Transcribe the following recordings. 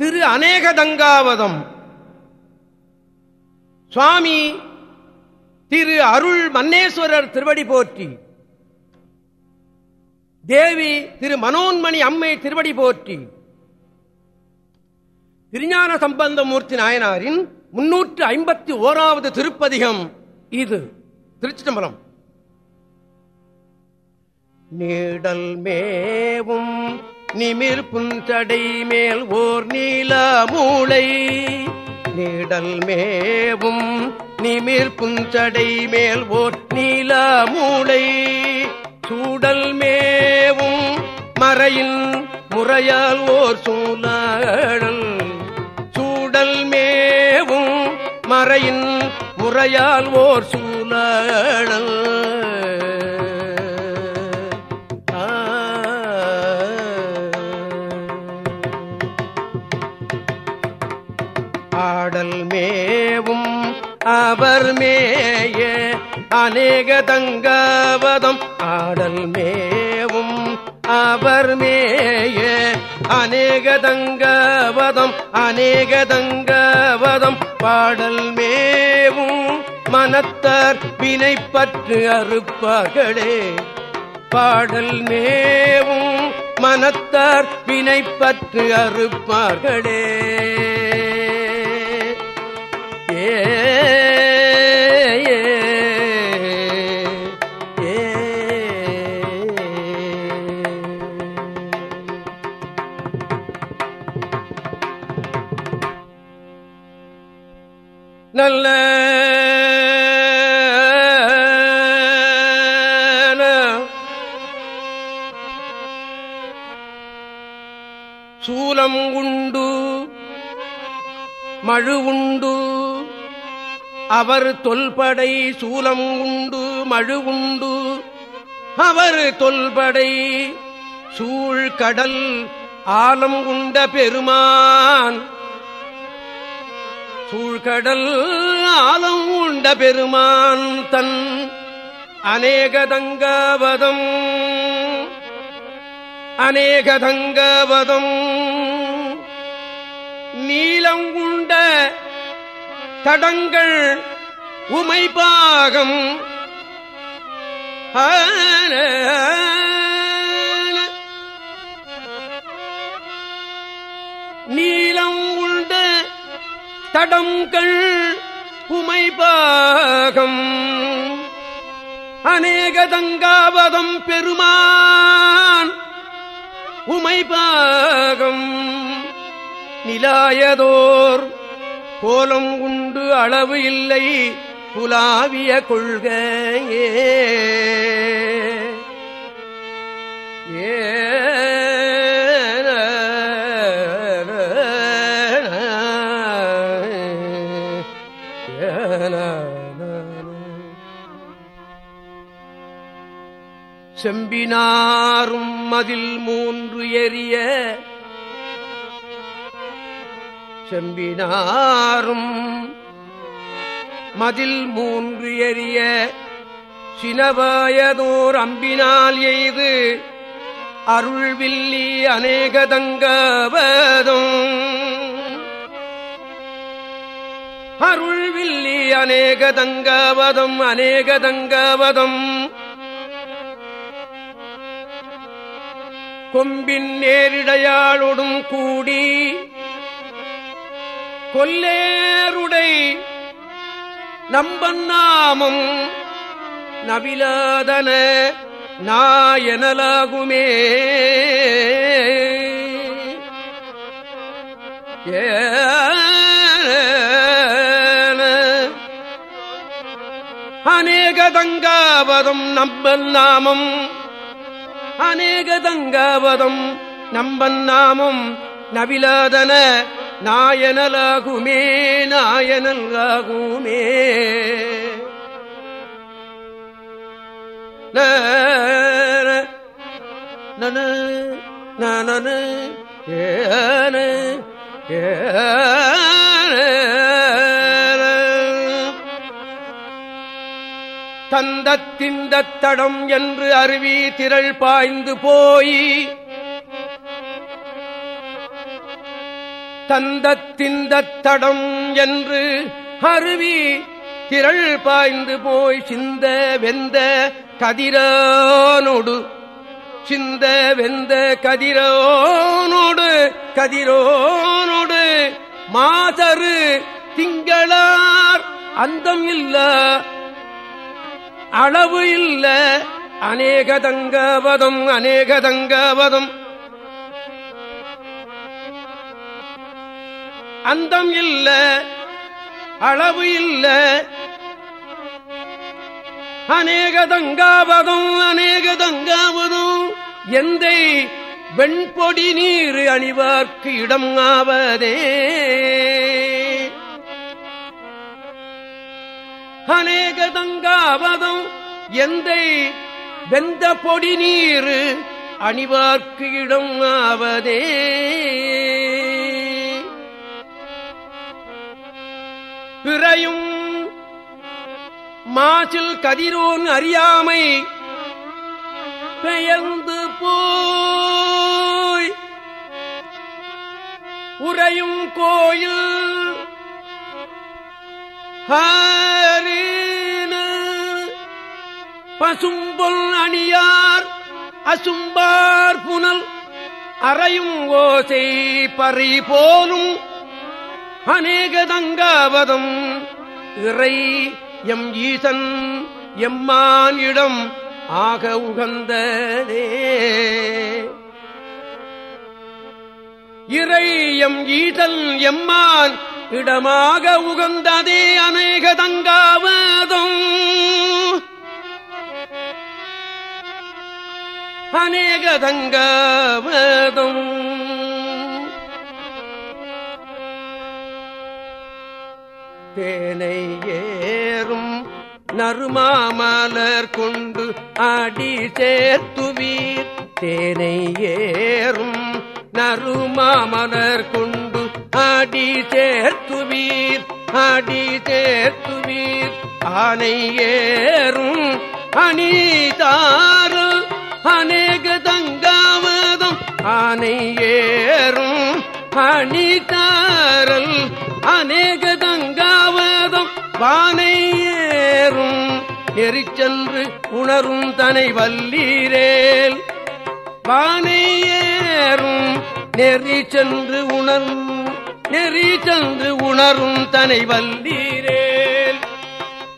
திரு அநேகதங்காவதம். சுவாமி திரு அருள் மன்னேஸ்வரர் திருவடி போற்றி. தேவி திரு மனோன்மணி அம்மை திருவடி போற்றி. திருஞான சம்பந்தமூர்த்தி நாயனாரின் முன்னூற்று ஐம்பத்தி ஓராவது திருப்பதிகம் இது. திருச்சி தம்பரம் நீடல் மேவும் நிமிர் புந்தடை மேல் ஓர் நீல மூளை நீடல் மேவும் நிமிர் புந்தடை மேல் ஓர் நீல மூளை சூடல் மேவும் மறையின் முறையால் ஓர் சூழல் சூடல் மேவும் மறையின் முறையால் ஓர் சூழல் அவர் மேய அநேக தங்கவதம் ஆடல் மேவும். அவர் மேய அநேக தங்கவதம் அநேக தங்கவதம் பாடல் மேவும். மனத்தார் வினை பற்று அறுப்பார்களே பாடல் மேவும். மனத்தார் வினை பற்று அறுப்பார்களே. நல்ல சூலம் உண்டு மழு உண்டு அவர் தொல்படை சூலம் உண்டு மழு உண்டு அவர் தொல்படை சூழ்கடல் ஆலம் உண்ட பெருமான். சூழ்கடல் ஆலம் உண்ட பெருமான் தன் அநேகதங்கவதம். அநேகதங்கவதம். நீலம் உண்ட தடங்கள் உமைபாகம். ஆன தடங்கள் உமைபாகம் அநேகதங்காவதம் பெருமான் உமைபாகம் நிலாயதோர் கோலம் உண்டு அளவு இல்லை புலாவிய கொள்கையே. ஏ செம்பினாரும் மதில் மூன்று எரிய. செம்பினாரும் மதில் மூன்று எரிய. சினவாயதோர் அம்பினால் எய்து அருள்வில்லி அநேகதங்கவதும். அருள்வில்லி அநேகதங்கவதும் அநேகதங்கவதும். கொம்பின் நேரிடையாளோடும் கூடி கொல்லேருடை நம்பன்னாமும் நவிலாதன நாயனலாகுமே. ஏன அநேகதங்காவதம் நம்பல் நாமம் அநேக அநேகதங்காவதம் நம்பன் நாமம் நவிலாதன நாயனலாகுமே நாயனலாகுமே. நனு நன ஏன தந்தத்திந்தத் தடம் என்று அருவி திரள் பாய்ந்து போய் தந்த தடம் என்று அருவி திரள் பாய்ந்து போய் சிந்த வெந்த கதிரோனோடு சிந்த வெந்த கதிரோனோடு கதிரோனோடு மாதரு திங்களார் அந்தம் இல்ல அளவு இல்ல. அநேக தங்கவதம் அநேக தங்கவதம் அந்தம் இல்ல. அளவு இல்ல. அநேக தங்காவதும் அநேக தங்காவதும் எந்த வெண்பொடி நீர் அணிவார்க்கு இடம் ஆவதே. அநேக தங்காவதும் எந்த வெந்த பொடி நீர் அணிவார்க்கு இடம் ஆவதே. பிறையும் மாசில் கதிரோன் அறியாமை பெயர்ந்து போய் உறையும் கோயில் பசும்பொல் அணியார் அசும்பார் புனல் அறையும் ஓசை பறி போலும் அநேகதங்காவதம் இறை எம் ஈசன் எம்மானிடம் ஆக உகந்ததே. இறை எம் ஈசன் எம்மான் இடமாக உகந்ததே அநேக தங்காவதும். அநேக தங்காவதும். தேனை ஏறும் நறுமாமலர் கொண்டு அடி சேர்த்துவீர். தேனை ஏறும் நறுமாமலர் கொண்டு ஆடி சேர்த்துவீர் ஆடி சேர்த்துவீர். ஆனை ஏறும் அணிதாறு அநேக தங்காவதும். ஆனை ஏறும் அணிதாரல் அநேக தங்காவதும். வானை ஏறும் நெறிச்சென்று உணரும் தனை வல்லீரேல். வானை ஏறும் நெறி சென்று உணரும் நெறி சென்று உணரும் தனை வல்லீரேல்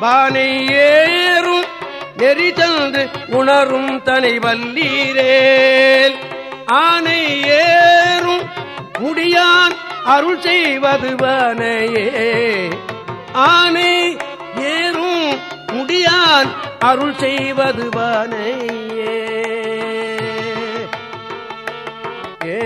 வானை ஏறும் நெறி சென்று உணரும் தனை வல்லீரேல் ஆனை ஏறும் முடியான் அருள் செய்வது வானையே. ஆனை ஏறும் முடியான் அருள் செய்வது வானையே. ஏ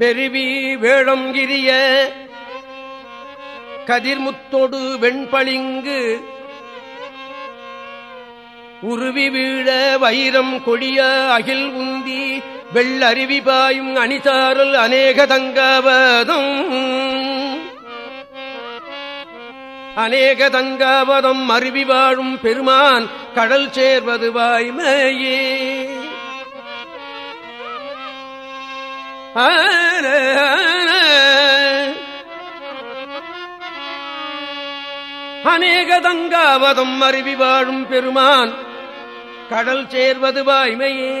பெருவி வேளங்கிரிய கதிர்முத்தொடு வெண்பளிங்கு. உருவி வீழ வைரம் கொடிய அகில் உந்தி வெள்ளருவி பாயும் அணிசாரல் அநேக தங்காவதும் அநேக தங்காவதம் அருவி வாழும் பெருமான் கடல் சேர்வது வாய்மையே. அநேக தங்காவதம் அருவி வாழும் பெருமான் கடல் சேர்வது வாய்மையே.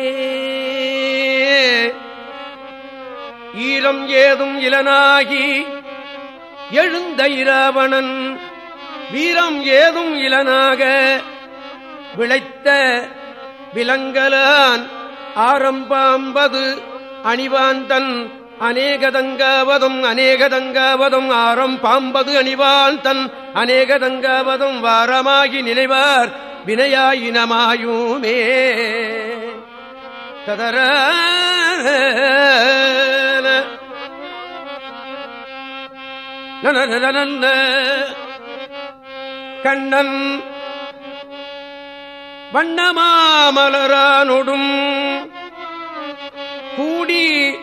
ஈரம் ஏதும் இலனாகி எழுந்த இராவணன் வீரம் ஏதும் இளனாக விளைத்த விலங்கலான் ஆரம்பாம்பது அணிவாந்தன் அநேகதங்காவதும் அநேகதங்காவதும் ஆரம் பாம்பது அணிவான் தன் அநேகதங்காவதும் வாரமாகி நினைவார் வினையாயினமாயுமே ததர கண்ணன். வண்ணமாமலரானொடும் கூடி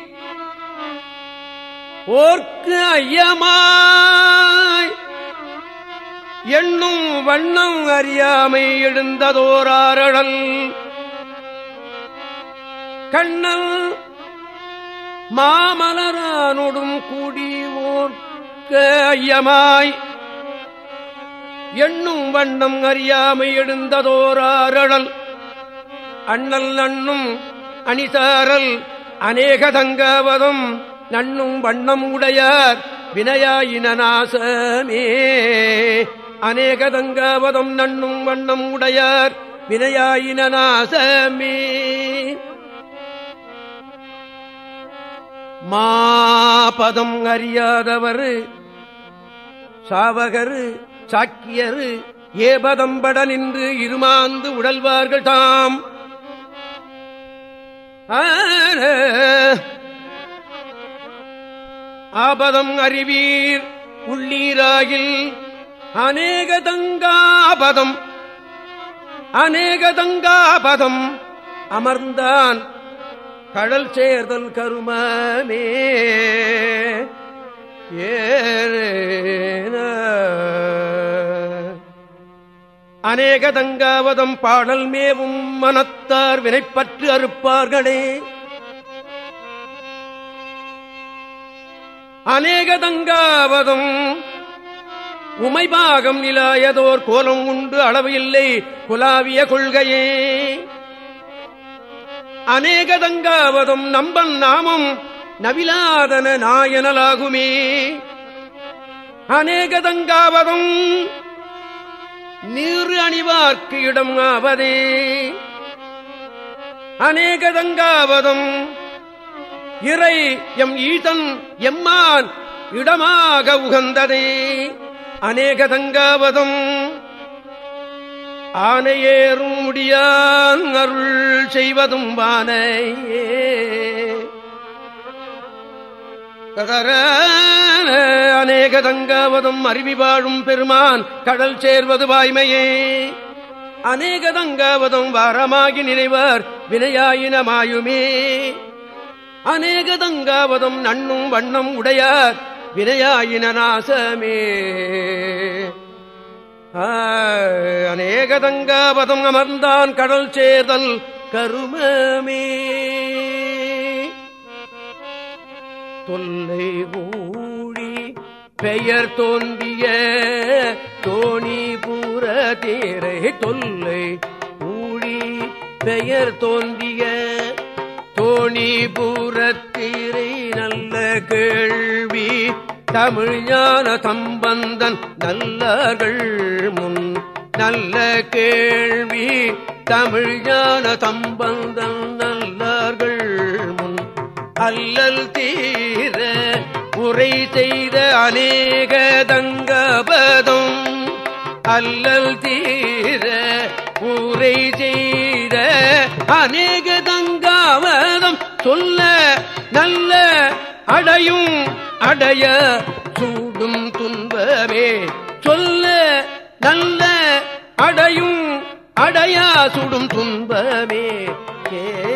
ஓர்க்கு ஐயமாய் எண்ணும் வண்ணம் அறியாமை எழுந்ததோராரழல். கண்ணன் மாமலரானொடும் கூடி ஓர்க்க ஐயமாய் எண்ணும் வண்ணம் அறியாமை எழுந்ததோராரழல் அண்ணல் நண்ணும் அணிசாரல் அநேக அநேகதங்காவதும் நண்ணும் வண்ணம் உடையார் வினையாயினாசமே அநேகதங்காவதம் நண்ணும் வண்ணம் உடையார் வினையாயினாசமே மாபதம் அறியாதவர் சாவகர் சாக்கியர் ஏபதம்பட நின்று இருமாந்து உடல்வார்கள் தாம். ஆபதம் அறிவீர் உள்ளீராகில் அநேகதங்காபதம். அநேகதங்காபதம் அமர்ந்தான் கடல் சேர்தல் கருமமே அநேகதங்காவதம் பாடல் மேவும் மனத்தார் வினைப்பற்று அறுப்பார்களே. அநேகதங்காவதம் உமைபாகம் நிலாயதோர் கோலம் உண்டு அளவு இல்லை குலாவிய கொள்கையே. அநேகதங்காவதும் நம்பன் நாமம் நவிலாதன நாயனலாகுமே. அநேகதங்காவதும் நீர் அணிவார்க்கு இடம் ஆவதே. அநேகதங்காவதும் இறை எம் ஈதன் எம்மான் இடமாக உகந்ததே. அநேகதங்காவதும் ஆனையேறும் முடியான் அருள் செய்வதும் வானையே. அநேகதங்காவதும் அருவி வாழும் பெருமான் கடல் சேர்வது வாய்மையே. அநேகதங்காவதும் வாரமாகி நினைவர் வினையாயினமாயுமே அநேகதங்காவதும் நண்ணும் வண்ணம் உடையார் வினையாயின நாசமே. அநேகதங்காவதம் அமர்ந்தான் கடல் சேர்தல் கருமமே. தொல்லை ஊ பெயர் தோன்றிய தோணிபுர தேரை தொல்லை ஊழி பெயர் தோன்றிய தோணி பூரத்தீரை நல்ல கேள்வி தமிழ் ஞான தம்பந்தன் நல்லர்கள் முன் நல்ல கேள்வி தமிழ் ஞான தம்பந்தன் நல்லர்கள் முன் அல்லல் தீ உரை செய்த அநேக தங்கபதம் அல்லல் தீர உரை செய்த அநேக தங்காவதம் சொல்ல நல்ல அடையும் அடைய சூடும் துன்பமே சொல்ல நல்ல அடையும் அடையா சுடும் துன்பமே ஏ